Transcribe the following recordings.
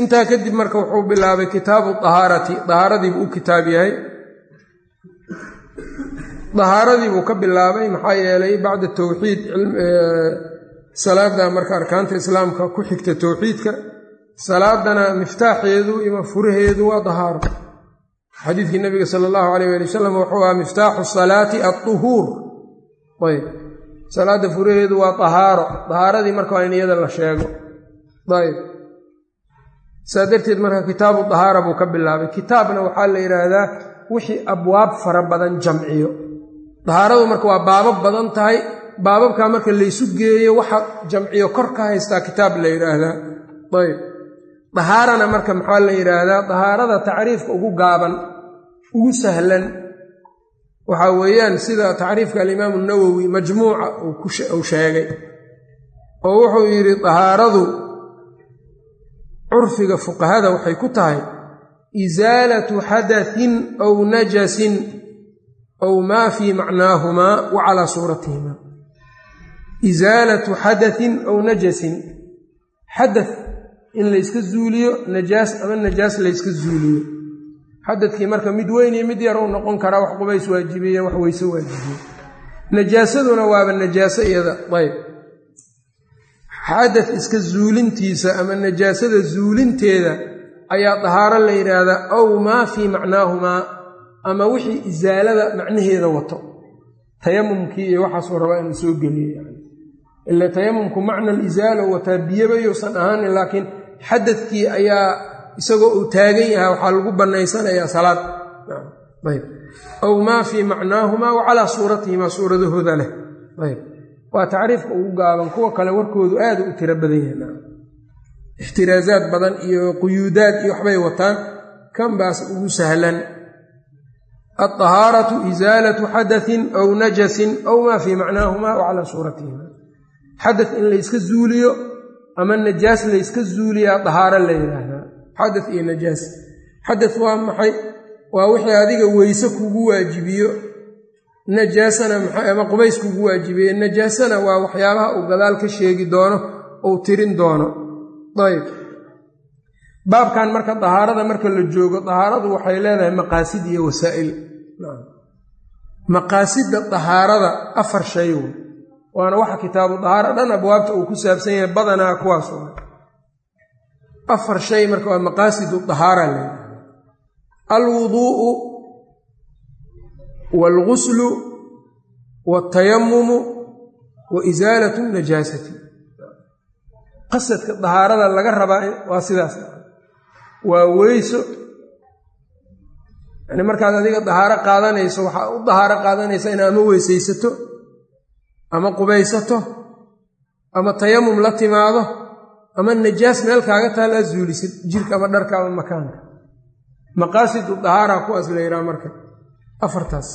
intaa kadib marka wuxuu bilaabay kitaabu dahaarati dahaaradiibuu u kitaab yahay. Dahaaradiibuu ka bilaabay maxaa yeelay bacda towxiid salaada marka arkaanta islaamka ku xigta towxiidka salaadana miftaaxeedu ima furaheedu waa dahaaro xadiidkii nabiga sala allahu alayh waali wasalam wuxuu ahaa miftaaxu salaati adduhuur ayb. Salaadda furaheedu waa dahaaro dahaaradii marka waa in iyada la sheego. Ayb saa darteed marka kitaabu dahaara buu ka bilaabay. Kitaabna waxaa la yidhaahdaa wixii abwaab fara badan jamciyo. Dahaaradu marka waa baabab badan tahay. Baababkaa marka laysu geeyo waxa jamciyo kor ka haystaa kitaab la yidhaahdaa. Ayb. Dahaarana marka maxaa la yidhaahdaa? Dahaarada tacriifka ugu gaaban ugu sahlan. Waxaa weeyaan sida tacriifka alimaamu nawowi majmuuca uu sheegay. Oo wuxuu yidhi dahaaradu curfiga fuqahada waxay ku tahay isaalatu xadatin aw najasin aw maa fii macnaahumaa wa calaa suuratihimaa isaalatu xadatin aw najasin. Xadath in layska zuuliyo najaas ama najaas layska zuuliyo. Xadadkii marka mid weyn iyo mid yar u noqon karaa wax qubays waajibiye wax weyse waajibiye najaasaduna waaba najaaso iyada ayb xadad iska zuulintiisa ama najaasada zuulinteeda ayaa dahaaro la yidhaahdaa aw maa fii macnaahumaa ama wixii isaalada macnaheeda wato. Tayamumkii iyo waxaasuu rabaa inuu soo geliyo yani ila tayamumku macna alisaala wataa biyaba yousan ahaanin laakiin xadadkii ayaa isagoo uu taagan yahay waxaa lagu bannaysanayaa salaad. Ayb. Aw maa fii macnaahumaa wa calaa suuratihimaa suuradahooda leh. Ayb waa tacriifka ugu gaaban kuwa kale warkoodu aada u tiro badan yahay. Ixtiraasaad badan iyo quyuudaad iyo waxbay wataan kan baas ugu sahlan. Alطahaaratu isaalatu xadatin aw najasin aw maa fii macnaahumaa wa calaa suuratihima xadad in layska zuuliyo ama najaas layska zuuliyaa dahaaro la yidhaahdaa xadad iyo najaas. Xadad waa maxay? Waa wixii adiga weyse kugu waajibiyo najaasana maxay ama qubays kugu waajibiye najaasana waa waxyaabaha uu gadaal ka sheegi doono uu tirin doono. Ayb baabkan marka dahaarada marka la joogo dahaaradu waxay leedahay maqaasid iyo wasaa'il. Maqaasidda dahaarada afar shay wey waana waxa kitaabu dahaara dhan abwaabta uu ku saabsan yahay badanaa kuwaas afar shay marka waa maqaasidu dahaara leedahay. Alwuduu'u waalguslu waatayamumu wa isaalatu najaasati qasadka dahaarada laga rabaa waa sidaas. waa weyso yani markaad adiga dahaaro qaadanayso waxaa u dahaaro qaadanaysa in ama weysaysato ama qubaysato ama tayamum la timaado ama najaas meel kaaga taal aad zuulisid jirka ama dharka ama makaanka. Maqaasidu dahaara kuwaas la yidhaha marka afartaas.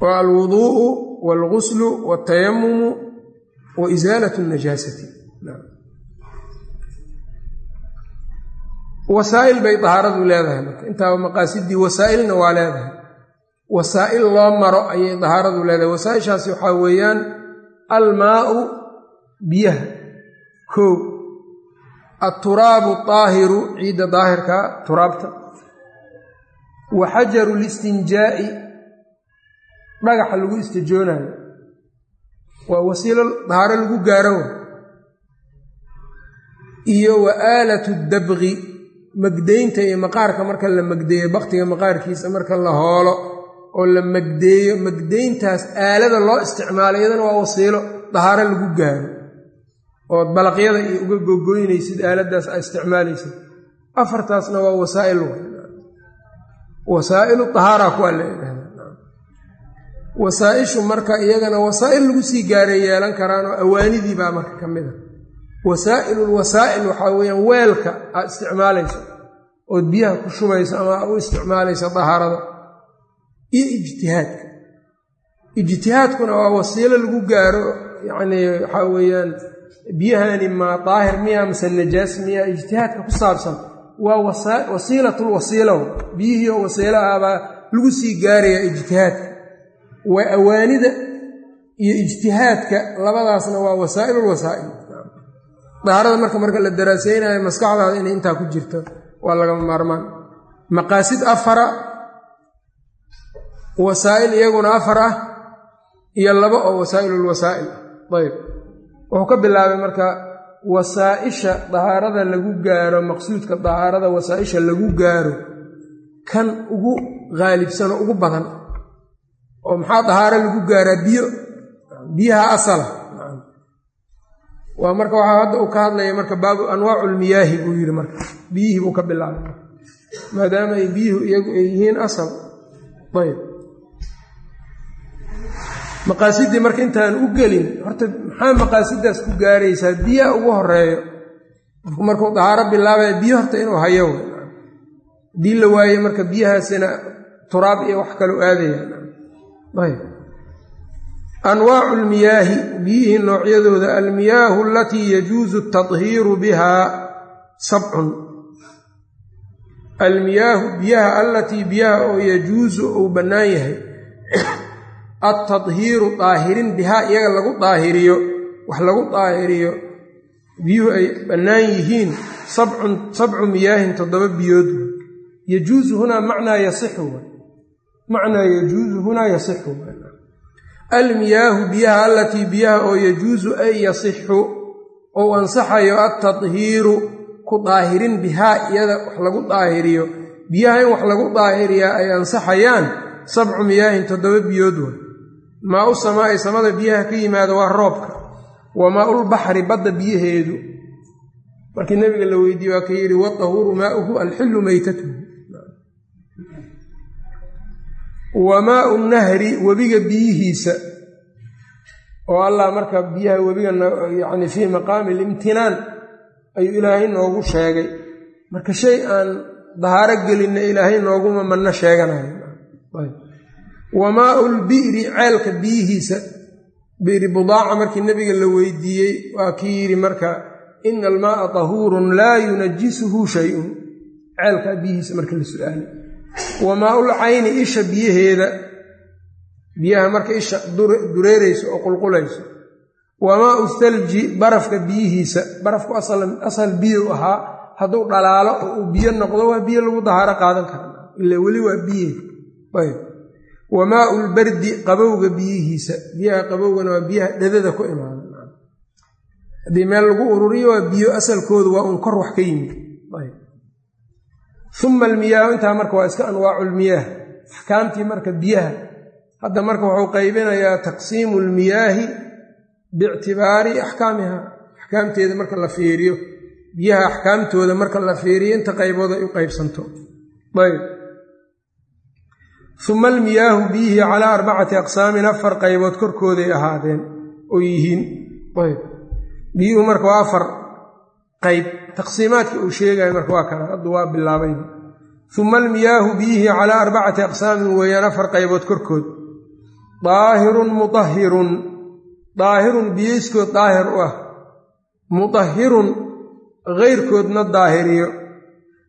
Waa alwuduu'u waalguslu waatayamumu wa isaalat najaasati wasaa'il bay dahaaradu leedahay marka. Intaaba maqaasidii wasaa'ilna waa leedahay. Wasaa'il loo maro ayay dahaaradu leedahay. Wasaa'ishaasi waxaa weeyaan almaau biyaha. Koow alturaabu daahiru ciidda daahirka turaabta wa xajaru listinjaa'i dhagaxa lagu istijoonayo waa wasiilo dahaaro lagu gaaro. Iyo wa aalatu dabqi magdaynta iyo maqaarka marka la magdeeyo baktiga maqaarkiisa marka la hoolo oo la magdeeyo magdayntaas aalada loo isticmaalo iyadana waa wasiilo dahaaro lagu gaaro. Ood balaqyada iyo uga gogoynaysid aaladaas aa isticmaalaysid. Afartaasna waa wasaa'il wasaa'ilu dahaara kuwaa la yidhahda. Wasaa-ishu marka iyagana wasaa'il lagu sii gaaray yeelan karaan oo awaanidii baa marka ka mid a. Wasaa'ilul wasaa'il waxaa weeyaan weelka aad isticmaalayso ood biyaha ku shubayso ama u isticmaalayso dahaarada iyo ijtihaadka. Ijtihaadkuna waa wasiilo lagu gaaro yacnii waxaa weeyaan biyahani ma daahir miya mise najaas miya ijtihaadka ku saabsan waa wasiilatul wasiilo biyihii oo wasiilo ah baa lagu sii gaarayaa ijtihaadka waa awaanida iyo ijtihaadka labadaasna waa wasaa'ilul wasaa'il. Dahaarada marka marka la daraaseynayo maskaxdaada inay intaa ku jirto waa lagama maarmaan. Maqaasid afara wasaa'il iyaguna afar ah iyo laba oo wasaa'ilulwasaa'il ayb wuxuu ka bilaabay marka wasaa-isha dahaarada lagu gaaro maqsuudka dahaarada wasaa-isha lagu gaaro kan ugu qaalibsano ugu badan oo maxaa dahaaro lagu gaaraa? Biyo. Biyaha asala waa marka waxaa hadda uu ka hadlaya marka baabu anwaacu lmiyaahi buu yidhi marka. Biyihii buu ka bilaabay. Maadaama ay biyuhu iyagu ay yihiin asal. Ayb maqaasidii marka intaan u gelin horta maxaa maqaasidaas ku gaaraysaa biyaha ugu horeeyo qofku markuu dahaaro bilaabaya biyo horta inuu hayo. Haddii la waaye marka biyahaasina turaab iyo wax kaloo aadaya. Ayb. Anwaacu lmiyaahi biyihii noocyadooda almiyaahu alatii yajuusu atadhiiru bihaa sabcun. Almiyaahu biyaha allatii biyaha oo yajuusu uu bannaan yahay altadhiiru daahirin bihaa iyaga lagu daahiriyo wax lagu daahiriyo biyuhu ay bannaan yihiin sabcu miyaahin toddoba biyood. Yajuusu hunaa macnaa yasixu macnaa yajuusu hunaa yasixu almiyaahu biyaha allatii biyaha oo yajuusu ay yasixu ou ansaxayo altadhiiru ku daahirin bihaa iyada wax lagu daahiriyo. Biyaha in wax lagu daahiriyaa ay ansaxayaan sabcu miyaahin toddoba biyood wa maa u samaa'i samada biyaha ka yimaada waa roobka wa maaulbaxri badda biyaheedu. Markii nebiga la weydiiye waa ka yidhi watahuuru maauhu alxillu meytatuhu wa maau nahri webiga biyihiisa oo allah marka biyaha webiga yacni fii maqaami alimtinaan ayuu ilaahay noogu sheegay. Marka shay aan dahaaro gelinna ilaahay nooguma manno sheeganayo wa maau lbi'ri ceelka biyihiisa. Bi'ri budaaca markii nebiga la weydiiyey waa kii yidhi marka ina almaaa tahuurun laa yunajisuhu shayun. Ceelkaa biyihiisa marka la su'aalay wa maaul cayni isha biyaheeda. Biyaha marka isha dureerayso oo qulqulayso. Wamaa ustalji barafka biyihiisa. Barafku asal biyo ahaa. Hadduu dhalaalo oo uu biyo noqdo waa biyo lagu dahaaro qaadan kara ila weli waa biye ayb wamaa ulbardi qabowga biyihiisa. Biyaha qabowgana waa biyaha dhadada ku imaada haddii meel lagu ururiyo waa biyo asalkoodu waa uun kor wax ka yimid. Uma almiyaahu intaa marka waa iska anwaacu lmiyaah axkaamtii marka biyaha. Hadda marka wuxuu qaybinayaa taqsiimu lmiyaahi biictibaari axkaamiha. Axkaamteeda marka la fiiriyo. Biyaha axkaamtooda marka la fiiriyo inta qaybood ay u qaybsanto. Ayb uma almiyaahu biyihii calaa arbacati aqsaamin afar qaybood korkooday ahaadeen oo yihiin biyuhu marka waa afar qayb taqsiimaadka uu sheegayo marka waa kana haddu waa bilaabay uma almiyaahu biyihii calaa arbacati aqsaamin weeyaan afar qaybood korkood daahirun mutahirun daahirun biyeyskood daahir u ah mutahirun keyrkoodna daahiriyo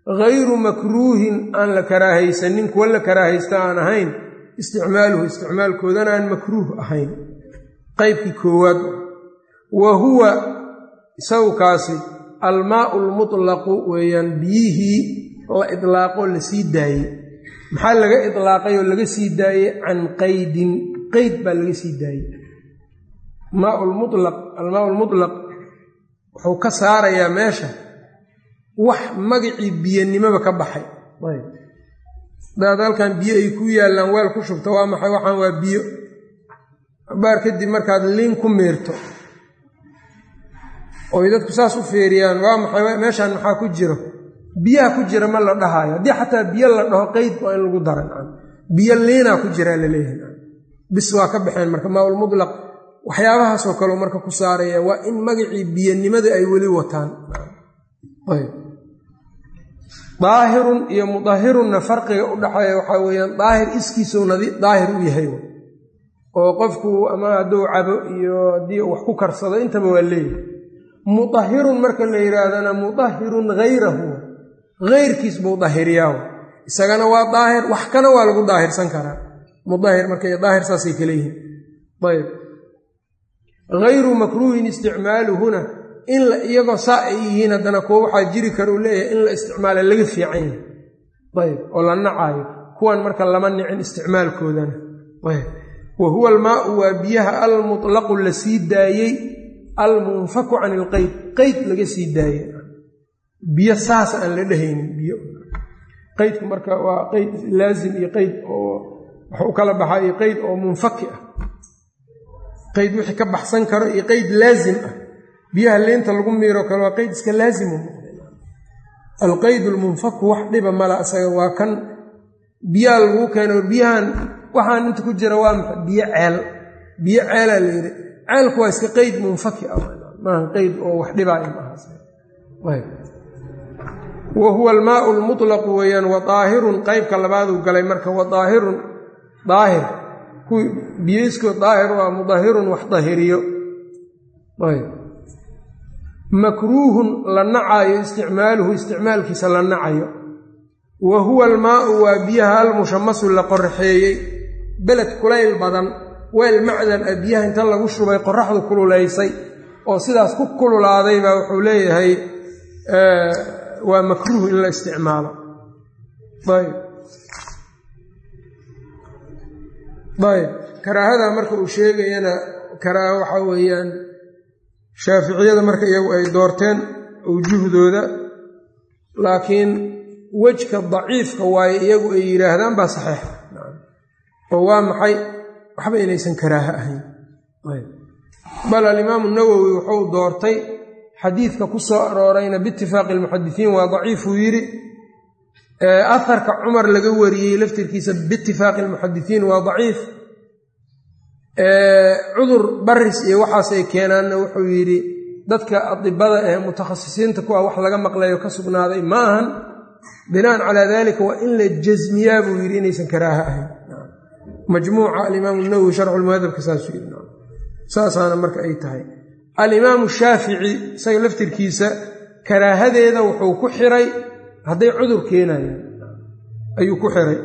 hayru makruuhin aan la karaahaysanin kuwa la karaahaysta aan ahayn isticmaaluhu isticmaalkoodana aan makruuh ahayn qaybkii koowaad wa huwa isagu kaasi almaau lmutlaqu weeyaan biyihii la idlaaqo la sii daayey maxaa laga idlaaqay oo laga sii daayey can qaydin qeyd baa laga sii daayey maau lmulaq almaau lmutlaq wuxuu ka saarayaa meesha wax magacii biyanimoba ka baxay. Halkan biyo ay ku yaallaan weel ku shubto waa maxay? Waxaan waa biyo. Baar kadib markaad liin ku miirto oy dadku saas u feeriyaan waa maxay? Meeshaan maxaa ku jiro? Biyaha ku jira ma la dhahaayo. Haddii xataa biyo la dhaho qeyd waa in lagu dara biyo liinaa ku jiraa la leeyahay bis waa ka baxeen marka maaulmudlaq waxyaabahaasoo kaleo marka ku saaraya waa in magacii biyanimada ay weli wataan daahirun iyo mudahirunna farqiga u dhaxeeya waxaa weeyaan daahir iskiisuu daahir u yahay oo qofku ama hadduu cabo iyo haddii wax ku karsado intaba waa leeyahay. mudahirun marka la yidhaahdana mudahirun hayrahu heyrkiis buu dahiriyaa isagana waa daahir wax kana waa lagu daahirsan karaa. mudahir marka daahir saasay kale yihiin ayb hayru makruuhin isticmaaluhuna in iyagoo saa ay yihiin haddana kuwo waxaa jiri kara leeyahay in la isticmaala laga fiican yahay. Ayb oo la nacaayo. Kuwan marka lama nicin isticmaalkoodana. Ayb wa huwa almaau waa biyaha almutlaqu la sii daayey almunfaku can ilqeyd qeyd laga sii daayey. Biyo saas aan la dhehaynin biyo. Qeydku marka waa qeyd laazim iyo qeyd oo wax u kala baxaa iyo qeyd oo munfaki ah. Qeyd wixii ka baxsan karo iyo qeyd laazim ah biyaha leenta lagu miiro kale waa qeyd iska laazimu. Alqeyd lmunfaku wax dhiba mala isaga waa kan biyaha laguu keeno. Biyahan waxaan inta ku jira waa maxay? Biyo ceel. Biyo ceelaa la yidhi. Ceelku waa iska qeyd munfaki ah. Maaha qeyd oo wax dhibaayo maaha wa huwa almaau lmutlaqu weeyaan wa daahirun qeybka labaaduu galay marka wa daahirun daahir. Kuwii biyeyskood daahir waa mudahirun wax dahiriyo ayb makruuhun la nacaayo isticmaaluhu isticmaalkiisa la nacayo wa huwa almaau waa biyaha almushamasu la qoraxeeyey beled kulayl badan weel macdan ah biyaha inta lagu shubay qoraxdu kululaysay oo sidaas ku kululaaday baa wuxuu leeyahay waa makruuh in la isticmaalo. Ayb. Ayb. Karaahada marka uu sheegayana karaaha waxaa weeyaan shaaficiyada marka iyagu ay doorteen awjuhdooda laakiin wejka daciifka waaye iyagu ay yidhaahdaan baa saxiix oo waa maxay? Waxba inaysan karaaho ahayn. Bal alimaamu nawowi wuxuu doortay xadiidka ku soo aroorayna biitifaaqi almuxadisiin waa daciifuu yidhi aharka cumar laga wariyey laftirkiisa biitifaaqi almuxadisiin waa daciif cudur baris iyo waxaasay keenaanna wuxuu yidhi dadka adibada ee mutakhasisiinta kuwa wax laga maqlayo ka sugnaaday ma ahan. Binaan calaa dalika waa in la jasmiyaa buu yidhi inaysan karaaha ahayn. Majmuuca alimaamu nawowi sharxulmuhadabka saasuu yidhi. Saasaana marka ay tahay. Alimaamu shaafici isaga laftirkiisa karaahadeeda wuxuu ku xiray hadday cudur keenayaan ayuu ku xiray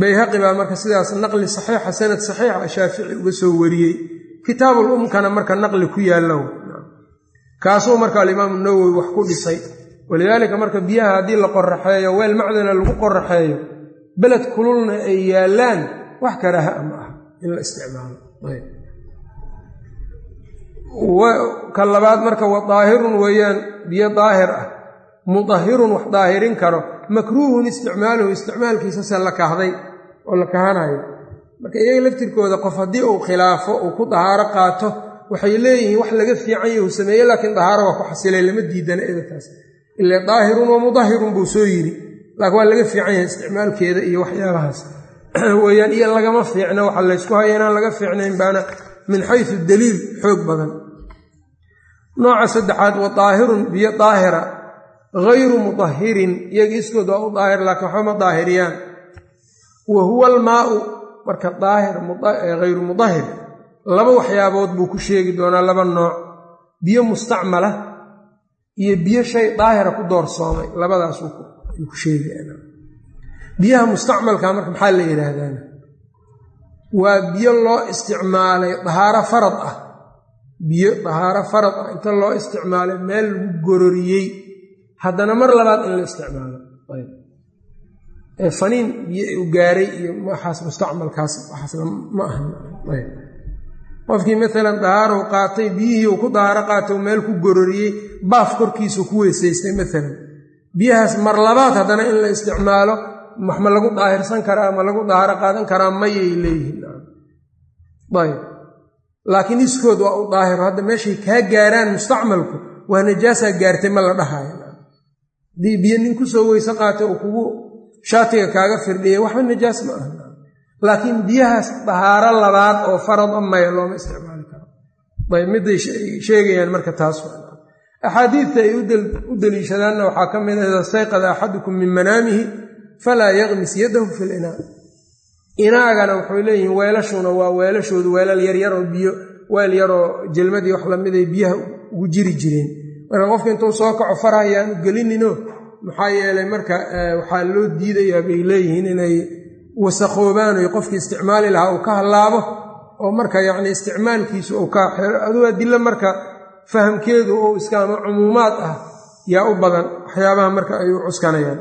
bayhaqi baa marka sidaas naqli saxiixa sanad saxiixa shaafici uga soo wariyey. Kitaabul umkana marka naqli ku yaallo. Kaasuu marka alimaamu nawowi wax ku dhisay. Walidaalika marka biyaha haddii la qoraxeeyo weel macdana lagu qoraxeeyo beled kululna ay yaallaan wax karaaha a ma ah in la isticmaalo. Ka labaad marka wa daahirun weeyaan biyo daahir ah. Mudahirun wax daahirin karo makruuhun isticmaaluhu isticmaalkiisase la kahday oo la kahanayo marka iyaga laftirkooda qof haddii uu khilaafo uu ku dahaaro qaato waxay leeyihiin wax laga fiican yahu sameeye laakiin dahaaro waa ku xasilay lama diidana eedakaas ile daahirun wa mudahirun buu soo yidhi. Laakiin waa laga fiican yahay isticmaalkeeda iyo waxyaabahaas weyaan iyo lagama fiicna waxa laysku haya inaan laga fiicnayn baana min xaysu daliil xoog badan. Nooca saddexaad wa daahirun biyo daahira hayru mudahirin iyaga iskood waa u daahir laakiin waxba ma daahiriyaan wa huwa almaau marka daahir hayru mudahir laba waxyaabood buu ku sheegi doonaa laba nooc biyo mustacmala iyo biyo shay daahira ku doorsoomay labadaasuu ku sheegaya biyaha mustacmalka marka maxaa la yidhaahdaana waa biyo loo isticmaalay dahaaro farad ah biyo dahaaro farad ah inta loo isticmaalay meel lagu gororiyey haddana mar labaad in la isticmaalo. Faniin biyo u gaaray iyo waxaas mustacmalkaas waxaasna ma aha. Qofkii maalan dahaarow qaatay biyihii uu ku dahaaro qaatay meel ku gororiyey baaf korkiisuu ku weysaystay maalan biyahaas mar labaad haddana in la isticmaalo ma lagu daahirsan karaa ma lagu dahaaro qaadan karaa mayay leeyihiin. Ayb. Laakiin iskood waa u daahiro hadda meeshay kaa gaaraan mustacmalku waa najaasaa gaartay ma la dhahayo biyo nin ku soo weyse qaatay uu kugu shaatiga kaaga firdhiyay waxba najaas ma aha. Laakiin biyahaas dahaaro labaad oo farada maya looma isticmaali karo. Ayb miday sheegayaan marka taas axaadiidta ay u deliishadaanna waxaa ka mid ah istayqada axadukum min manaamihi falaa yaqmis yadahu fi linaa inaagana waxay leeyihiin weelashuna waa weelashoodu weelal yaryaroo biyo weel yaroo jelmadii wax lamiday biyaha ugu jiri jireen marka qofka intuu soo kaco farhayaanu gelinino maxaa yeelay marka waxaa loo diidayaa bay leeyihiin inay wasakhoobaan oy qofkii isticmaali lahaa uu ka hallaabo oo marka yacni isticmaalkiisu uu ka aduu adilo marka fahamkeedu ou iska ama cumuumaad ah yaa u badan waxyaabaha marka ay u cuskanayaan.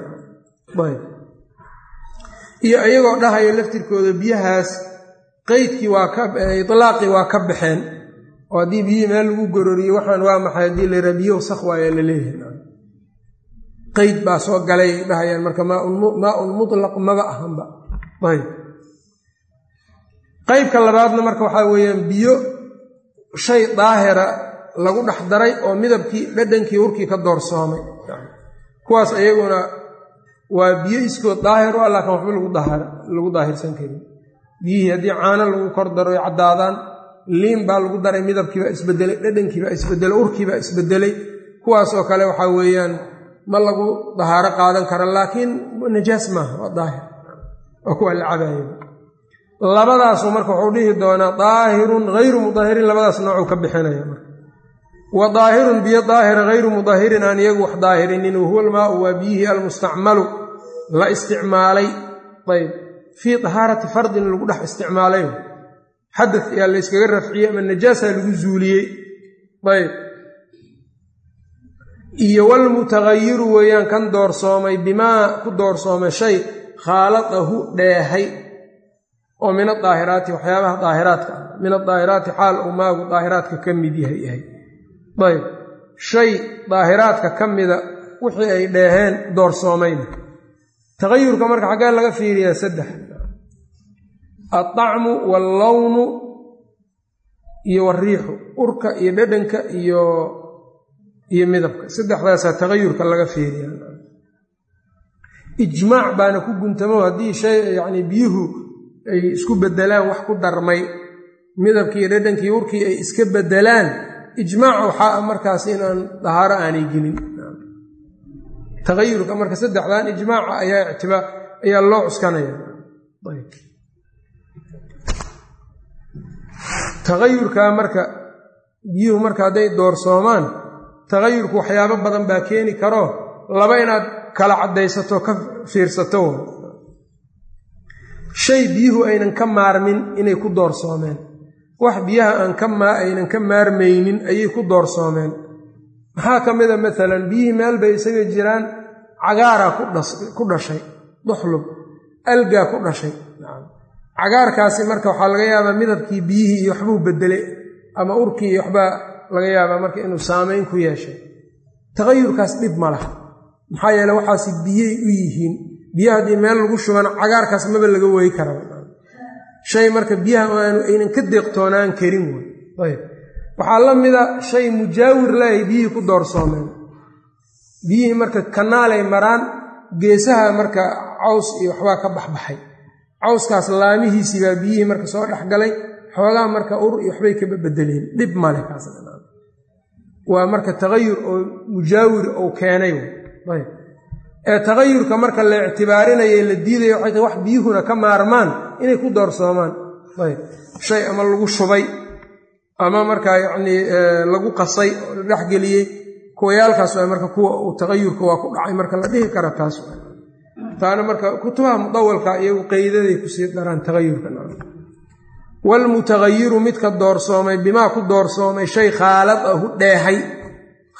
Iyo iyagoo dhahayo laftirkooda biyahaas qeydkii waa ka itlaaqii waa ka baxeen oo haddii biyihii meel lagu gororiyo waxaan waa maxay haddii la yidhaha biyo wasakh waayaa la leeyahay? Qeyd baa soo galay dhahayaan marka maaun mutlaq maba ahanba. Ayb qeybka labaadna marka waxaa weeyaan biyo shay daahira lagu dhex daray oo midabkii dhadhankii urkii ka doorsoomay. Kuwaas iyaguna waa biyo iskood daahir u ah laakiin waxba lagu daahirsan karin. Biyihii haddii caano lagu kor daro ay caddaadaan liin baa lagu daray midabkiibaa isbedelay dhadhankiibaa isbedelay urkiibaa isbedelay. Kuwaasoo kale waxaa weeyaan ma lagu dahaaro qaadan kara laakiin najaas maaha waa daahir. Waa kuwa la cabaaya labadaasu marka wuxuu dhihi doonaa daahirun hayru mudahirin labadaas noocuu ka bixinaya marka. Wa daahirun biyo daahira hayru mudahirin aan iyagu wax daahirinin wahuwa almaau waa biyihii almustacmalu la isticmaalay. Ayb fii dahaarati fardin lagu dhex isticmaalay xadad yaa la yskaga rafciyey ama najaasaa lagu zuuliyey. Ayb. Iyo walmutagayiru weeyaan kan doorsoomay bimaa ku doorsoomay shay khaaladahu dheehay. Oo min adaahiraati waxyaabaha daahiraadka ah min adaahiraati xaal uu maagu daahiraadka ka mid yahay yahay. Ayb. Shay daahiraadka ka mida wixii ay dheeheen doorsoomayna tagayurka marka xaggee laga fiiriyaa saddex alطacmu wallownu iyo wariixu urka iyo dhadhanka iyo iyo midabka. Saddexdaasaa tagayurka laga fiiriya ijmaac baana ku guntamo haddii shay yacni biyuhu ay isku bedelaan wax ku darmay midabkii iyo dhadhankii urkii ay iska bedelaan ijmaac waxaa ah markaas inaan dahaaro aanay gelin. Tagayurka marka saddexdan ijmaaca ayaa ictibaar ayaa loo cuskanaya tagayurkaa marka biyuhu marka hadday doorsoomaan tagayurku waxyaabo badan baa keeni karo. Laba inaad kala caddaysato ka fiirsato. Shay biyuhu aynan ka maarmin inay ku doorsoomeen. Wax biyaha aan ka maa aynan ka maarmaynin ayay ku doorsoomeen. Maxaa ka mida maalan biyihii meel bay isaga jiraan cagaaraa ku dhashay duxlub algaa ku dhashay cagaarkaasi marka waxaa laga yaabaa midabkii biyihii iyo waxbuu bedelay ama urkii iyo waxbaa laga yaabaa marka inuu saamayn ku yeeshay. Tagayurkaas dhib ma laha. Maxaa yeele waxaasi biyey u yihiin. Biyo haddii meel lagu shubana cagaarkaas maba laga weyi kara shay marka biyaha aanu aynan ka deeqtoonaan karin way ayb. Waxaa la mida shay mujaawir lahay biyihii ku doorsoomeen. Biyihii marka kanaalay maraan geesaha marka caws iyo waxbaa ka baxbaxay cawskaas laamihiisii baa biyihii marka soo dhexgalay xoogaa marka ur iyo waxbay kaba bedeleen. Dhib male kaas waa marka tagayur oo mujaawir ou keenay ayb. Ee tagayurka marka la ictibaarinaya la diidaya waxay tahay wax biyuhuna ka maarmaan inay ku doorsoomaan. Ayb. Shay ama lagu shubay ama markaa yacnii lagu qasay oo la dhexgeliyey kuwayaalkaas waa marka kuwa uu tagayurka waa ku dhacay marka la dhihi kara taas taana marka kutubaha mudawalka iyagu qeydaday ku sii daraan tagayurka waalmutagayiru midka doorsoomay bimaa ku doorsoomay shay khaaladahu dheehay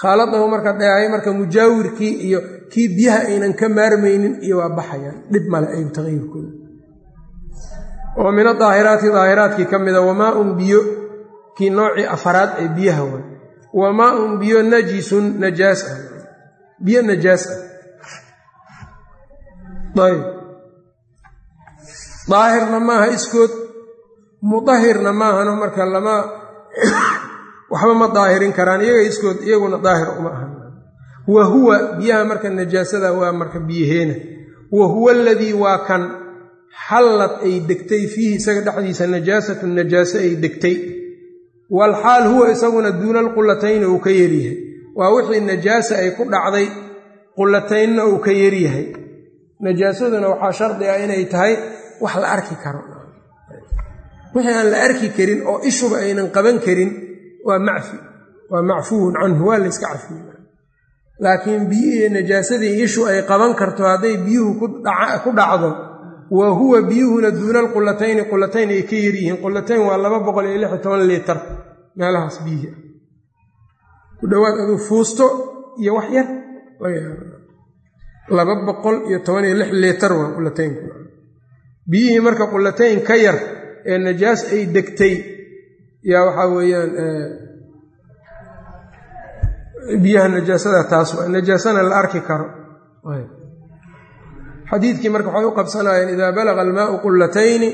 khaaladahu marka dheehay marka mujaawirkii iyo kii biyaha aynan ka maarmaynin iyo waa baxayaan dhib male ay tagayurkooda oo min adaahiraati daahiraadkii ka mida wamaa-un biyo kii noocii afaraad ee biyaha waay. Wamaa-un biyo najisun najaas ah. Biyo najaas ah ayb daahirna maaha iskood. Mudahirna maahano marka lama waxba ma daahirin karaan iyaga iskood iyaguna daahir uma ahan wa huwa biyaha marka najaasada waa marka biyaheena. Wa huwa aladii waa kan. Xallad ay degtay fiihi isaga dhexdiisa najaasatu najaaso ay degtay. Walxaal huwa isaguna duuna alqulatayni uu ka yaryahay waa wixii najaasa ay ku dhacday qulataynna uu ka yaryahay najaasaduna waxaa shardi ah inay tahay wax la arki karo. Wixii aan la arki karin oo ishuba aynan qaban karin waa macfi waa macfuwun canhu waa layska cafiye laakiin biyihii najaasadii ishu ay qaban karto hadday biyuhu ku dhacdo wa huwa biyuhuna duuna alqulatayni qulatayn ay ka yaryihiin qulatayn waa laba boqol iyo lix toban liitar meelahaas biyihii ah ku dhowaad aduu fuusto iyo wax yar laba boqol iyo toban iyo lix liitar waa qulataynku biyihii marka qulatayn ka yar ee najaas ay degtay yaa waxaa weeyaan biyaha najaasada taas waa najaasana la arki karo. Xadiidkii marka waxay u qabsanayeen idaa balaga almaau qulatayni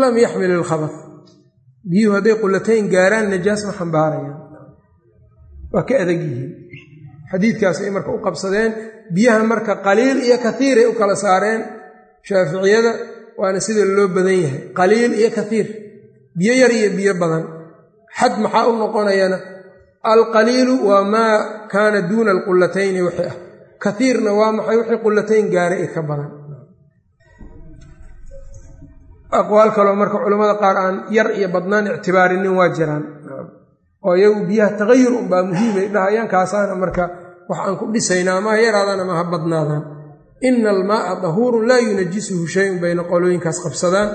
lam yaxmil ilkhabaf biyuhu hadday qulatayn gaaraan najaas ma xambaarayaan. Waa ka adag yihiin xadiidkaas ay marka u qabsadeen biyaha marka qaliil iyo kaiiray u kala saareen shaaficiyada waana sida loo badan yahay qaliil iyo kaiir biyo yar iyo biyo badan. Xad maxaa u noqonayana alqaliilu waa maa kaana duuna alqulatayni wixii ah kaiirna waa maxay wixii qulatayn gaaray ka badan. Aqwaal kaloo marka culammada qaar aan yar iyo badnaan ictibaarinin waa jiraan oo iyagu biyaha tagayur unbaa muhiimay dhahayaan kaasaana marka wax aan ku dhisaynaa ama ha yaraadaan ama ha badnaadaan. Ina almaaa dahuurun laa yunajisuhu shayun bayna qolooyinkaas qabsadaan.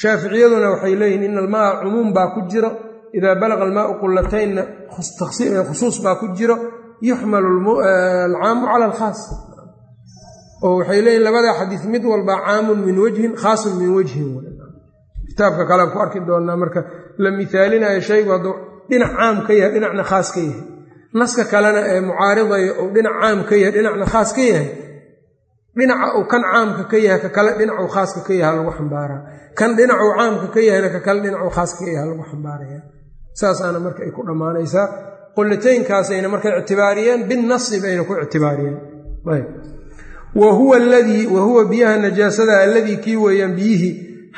Shaaficiyaduna waxay leeyihiin ina almaaa cumuum baa ku jiro. Idaa balaga almaau qulataynna khusuus baa ku jiro. Yuxmalu alcaamu cala alkhaas. Oo waxay leeyihiin labadaa xadiis mid walba caamun min wajhin khaasun min wajhin. Kitaabka kalean ku arki doonaa marka la mihaalinayo shaygu hadduu dhinac caam ka yahay dhinacna khaas ka yahay naska kalena ee mucaaridaya uu dhinac caam ka yahay dhinacna khaas ka yahay. Dhinaca uu kan caamka ka yahay ka kale dhinacuu khaaska ka yaha lagu xambaaraa kan dhinacuu caamka ka yahayna ka kale dhinacuu khaaska ka yaha lagu xambaaraya. Saasaana marka ay ku dhammaanaysaa. Qulitaynkaasayna marka ictibaariyeen binnasi bayna ku ictibaariyeen. Wa huwa aladii wa huwa biyaha najaasada alladii kii weeyaan biyihii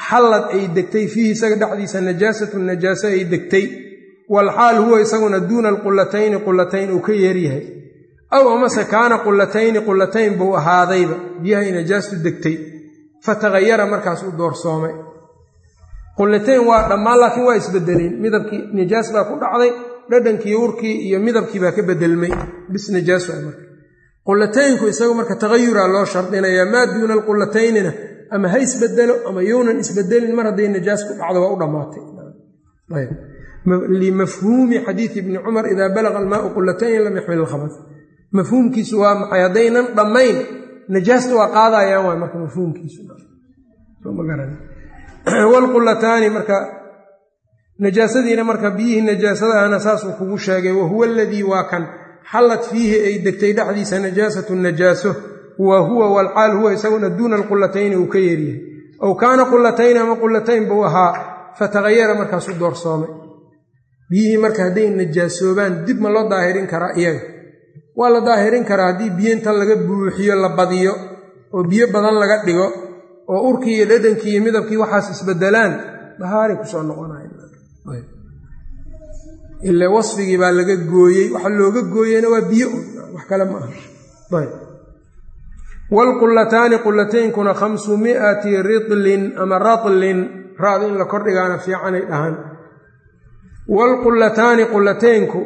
xallad ay degtay fiihi isaga dhexdiisa najaasatu najaase ay degtay walxaal huwa isaguna duuna alqulatayni qulatayn uu ka yeeryahay aw amase kaana qulatayni qulatayn buu ahaadayba. Biyahay najaastu degtay. Fatahayara markaas u doorsoomay. Qulatayn waa dhammaan laakiin waa isbedeleen midabkii najaas baa ku dhacday dhadhankii urkii iyo midabkii baa ka bedelmay. Bis najaas waa marka. Qulataynku isagu marka tagayuraa loo shardinayaa maa duuna alqulataynina ama ha isbedelo? Ama younan isbedelin mar hadday najaas ku dhacdo waa u dhammaatay limafhuumi xadiidi ibni cumar idaa balaga almaau qulatayn lam yaxmil ilkhabas mafhuumkiisu waa maxay? Haddaynan dhammayn. Najaasta waa qaadayaan waay marka mafhuumkiisuwalqulataani marka najaasadiina marka biyihii najaasadahana saasuu kugu sheegay wahuwa aladii waa kan. Xallad fiihi ay degtay dhexdiisa najaasatu najaaso. Wa huwa walxaal huwa isaguna duuna alqulatayni uu ka yeeryahay ow kaana qulatayni ama qulatayn buu ahaa fatahayara markaasu doorsoomay biyihii marka hadday najaasoobaan dib ma loo daahirin karaa iyaga? Waa la daahirin karaa haddii biyo inta laga buuxiyo la badiyo oo biyo badan laga dhigo oo urkii iyo dhadhankii iyo midabkii waxaas isbedelaan dahaari ku soo noqonayile wasfigii baa laga gooyey. Waxa looga gooyeyna waa biyo. Wax kale ma aha. Waalqulataani qulataynkuna khamsu miati ritlin ama ratlin. Ra-da in la kordhigaana fiicanay dhahaan waalqulataani qulataynku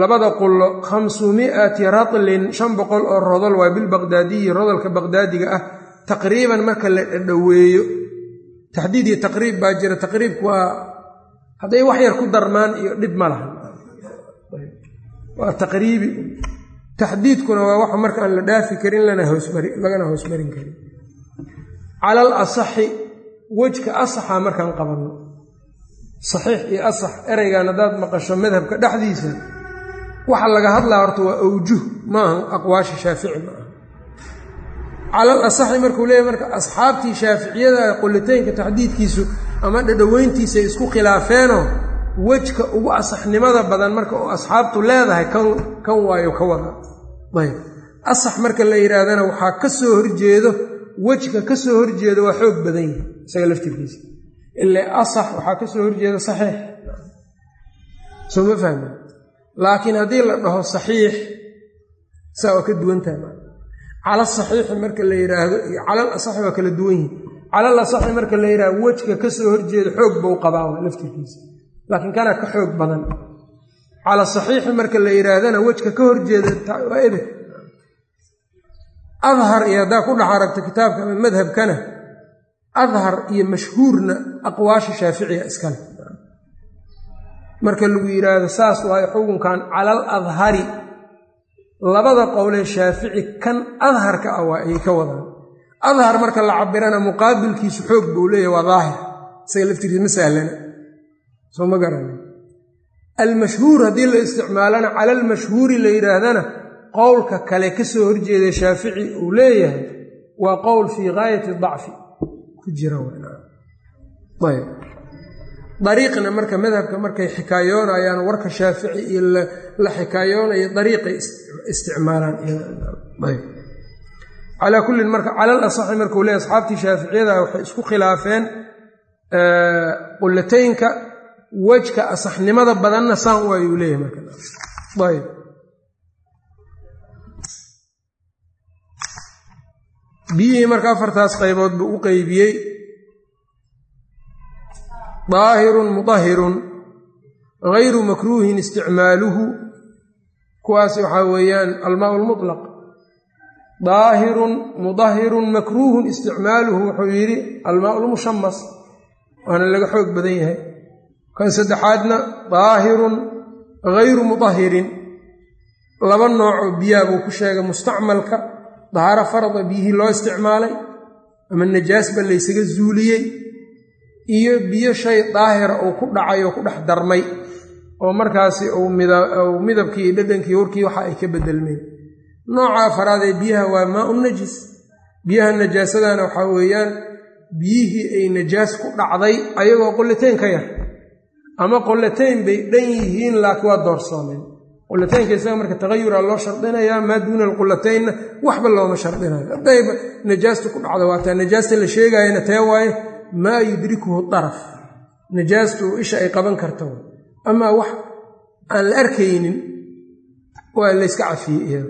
labada qullo khamsu miati ratlin shan boqol oo rodol waa bilbaqdaadiyi rodolka baqdaadiga ah taqriiban marka la dhadhoweeyo taxdiid iyo taqriib baa jira taqriibku waa hadday wax yar ku darmaan iyo dhib ma laha waa taqriibi taxdiidkuna waa waxa marka aan la dhaafi karin lagana hoosmarin karin cala al asaxi wejka asaxa markaan qabanno saxiix iyo asax ereygan haddaad maqasho madhabka dhexdiisa waxa laga hadlaa horta waa awjuh maaha aqwaasha shaafici ma aha calal asaxi markuu leeyahy marka asxaabtii shaaficiyada qulitaynka taxdiidkiisu ama dhadhoweyntiisa isku khilaafeenoo wejka ugu asaxnimada badan marka uu asxaabtu leedahay kan waayo ka wada ayb asax marka la yidhaahdana waxaa ka soo horjeedo wejka ka soo horjeedo waa xoog badan yahi isaga laftirkiisa ile asax waxaa ka soo horjeeda saxiix. Soo ma fahmi laakiin haddii la dhaho saxiix saa waa ka duwantahay cala saxiixi marka la yidhaahdo iyo calal asaxi waa kala duwan yihiin calal asaxi marka la yidhahdo wejka ka soo horjeeda xoog bau qabaa laftirkiisa. Laakiin kana ka xoog badan. Cala saxiixi marka la yidhaahdana wejka ka horjeeda waa eber adhar iyo haddaa ku dhex aragto kitaabka ama madhabkana adhar iyo mashhuurna aqwaasha shaaficiga iskale marka lagu yidhaahdo saas waayo xukunkan calal adhari labada qowlee shaafici kan adharka ah waa ayay ka wadaan. Adhar marka la cabirana muqaabilkiisu xoog buu leeyahy waa daahir isaga laftigiisa ma sahlana soo ma garana almashhuur haddii la isticmaalana cala almashhuuri la yidhaahdana qowlka kale ka soo horjeeda shaafici uu leeyahay waa qowl fii gaayati dacfi ku jira ayb. Dariiqna marka madhabka markay xikaayoonayaan warka shaafici iyo la xikaayoonayo dariiqay isticmaalaan calaa kullin marka calal asaxi markuu leey asxaabtii shaaficiyada waxay isku khilaafeen qulataynka wejka asaxnimada badanna saan waayuu leeyahay markaayb biyihii marka afartaas qaybood buu u qeybiyey daahirun mudahirun gayru makruuhin isticmaaluhu. Kuwaas waxaa weeyaan almaa lmutlaq daahirun mudahirun makruuhun isticmaaluhu wuxuu yidhi almaa lmushamas waana laga xoog badan yahay. Kan saddexaadna daahirun gayru mudahirin laba noocoo biyaha buu ku sheegay mustacmalka dahaaro farada biyihii loo isticmaalay ama najaasba laysaga zuuliyey iyo biyo shay daahira uu ku dhacay oo ku dhex darmay oo markaasi uu midabkii iyo dhadhankii warkii waxa ay ka bedelmeen nooca afaraad ee biyaha waa maa u najis. Biyaha najaasadana waxaa weeyaan biyihii ay najaas ku dhacday ayagoo qollatayn ka yar ama qollatayn bay dhan yihiin laakiin waa doorsoomeen qulataynka isaga marka tagayuraa loo shardinayaa maa duuna alqulataynna waxba looma shardinayo haddayba najaasta ku dhacdo waataa najaasta la sheegayana tee waaye maa yudrikuhu daraf. Najaastu isha ay qaban karta amaa wax aan la arkaynin waa layska cafiyey